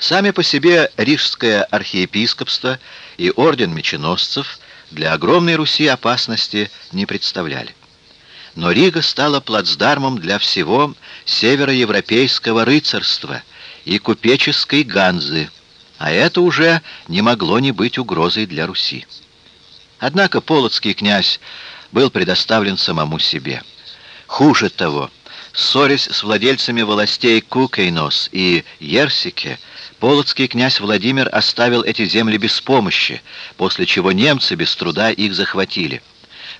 Сами по себе Рижское архиепископство и орден меченосцев для огромной Руси опасности не представляли. Но Рига стала плацдармом для всего североевропейского рыцарства и купеческой ганзы, а это уже не могло не быть угрозой для Руси. Однако полоцкий князь был предоставлен самому себе. Хуже того, ссорясь с владельцами властей Кукейнос и Ерсике, Полоцкий князь Владимир оставил эти земли без помощи, после чего немцы без труда их захватили.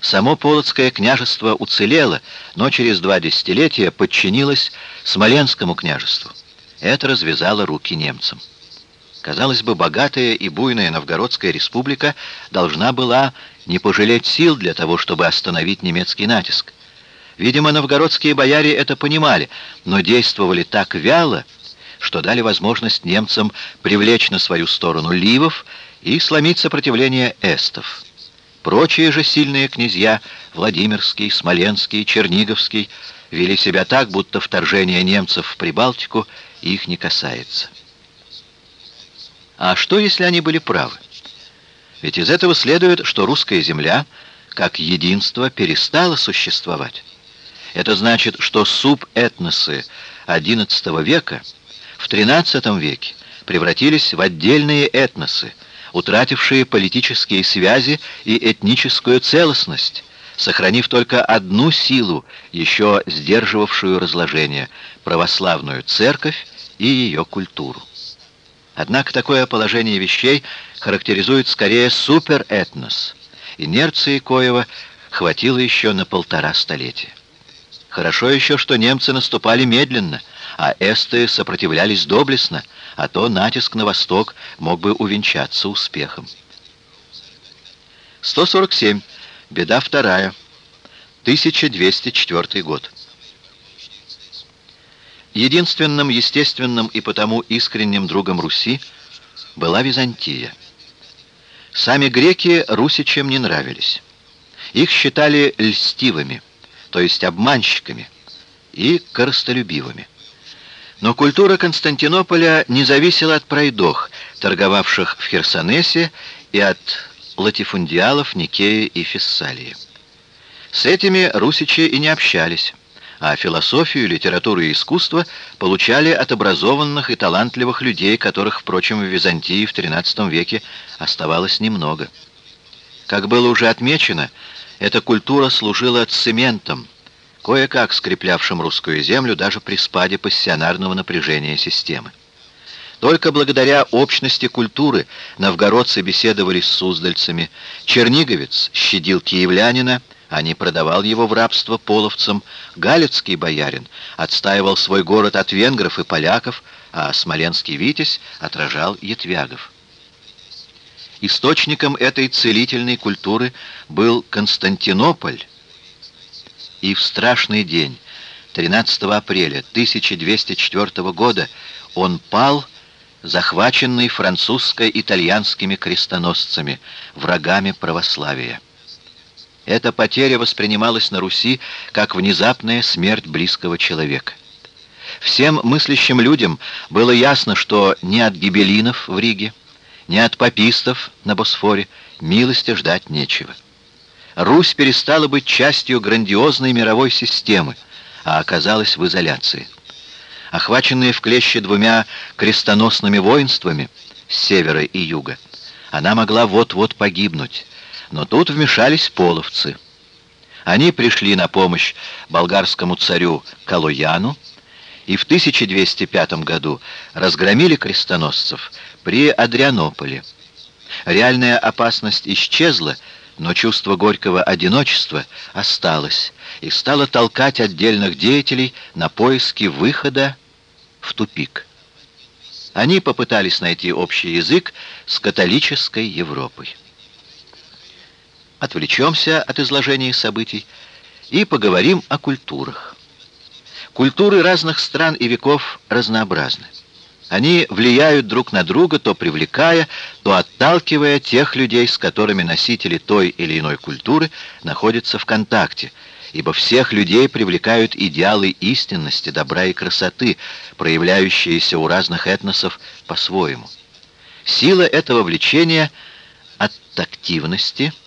Само Полоцкое княжество уцелело, но через два десятилетия подчинилось Смоленскому княжеству. Это развязало руки немцам. Казалось бы, богатая и буйная Новгородская республика должна была не пожалеть сил для того, чтобы остановить немецкий натиск. Видимо, новгородские бояре это понимали, но действовали так вяло, что дали возможность немцам привлечь на свою сторону ливов и сломить сопротивление эстов. Прочие же сильные князья, Владимирский, Смоленский, Черниговский, вели себя так, будто вторжение немцев в Прибалтику их не касается. А что, если они были правы? Ведь из этого следует, что русская земля, как единство, перестала существовать. Это значит, что субэтносы XI века – в XIII веке превратились в отдельные этносы, утратившие политические связи и этническую целостность, сохранив только одну силу, еще сдерживавшую разложение – православную церковь и ее культуру. Однако такое положение вещей характеризует скорее суперэтнос. Инерции Коева хватило еще на полтора столетия. Хорошо еще, что немцы наступали медленно, а эсты сопротивлялись доблестно, а то натиск на восток мог бы увенчаться успехом. 147. Беда вторая. 1204 год. Единственным естественным и потому искренним другом Руси была Византия. Сами греки русичам не нравились. Их считали льстивыми – то есть обманщиками, и коростолюбивыми. Но культура Константинополя не зависела от пройдох, торговавших в Херсонесе, и от латифундиалов Никеи и Фессалии. С этими русичи и не общались, а философию, литературу и искусство получали от образованных и талантливых людей, которых, впрочем, в Византии в XIII веке оставалось немного. Как было уже отмечено, эта культура служила цементом, кое-как скреплявшим русскую землю даже при спаде пассионарного напряжения системы. Только благодаря общности культуры новгородцы беседовали с суздальцами, черниговец щадил киевлянина, а не продавал его в рабство половцам, галицкий боярин отстаивал свой город от венгров и поляков, а смоленский витязь отражал ятвягов. Источником этой целительной культуры был Константинополь, и в страшный день, 13 апреля 1204 года, он пал, захваченный французско-итальянскими крестоносцами, врагами православия. Эта потеря воспринималась на Руси как внезапная смерть близкого человека. Всем мыслящим людям было ясно, что ни от гибелинов в Риге, ни от папистов на Босфоре милости ждать нечего. Русь перестала быть частью грандиозной мировой системы, а оказалась в изоляции. Охваченная в клеще двумя крестоносными воинствами с севера и юга, она могла вот-вот погибнуть, но тут вмешались половцы. Они пришли на помощь болгарскому царю Калуяну и в 1205 году разгромили крестоносцев, при Адрианополе. Реальная опасность исчезла, но чувство горького одиночества осталось и стало толкать отдельных деятелей на поиски выхода в тупик. Они попытались найти общий язык с католической Европой. Отвлечемся от изложения событий и поговорим о культурах. Культуры разных стран и веков разнообразны. Они влияют друг на друга, то привлекая, то отталкивая тех людей, с которыми носители той или иной культуры находятся в контакте, ибо всех людей привлекают идеалы истинности, добра и красоты, проявляющиеся у разных этносов по-своему. Сила этого влечения от тактивности –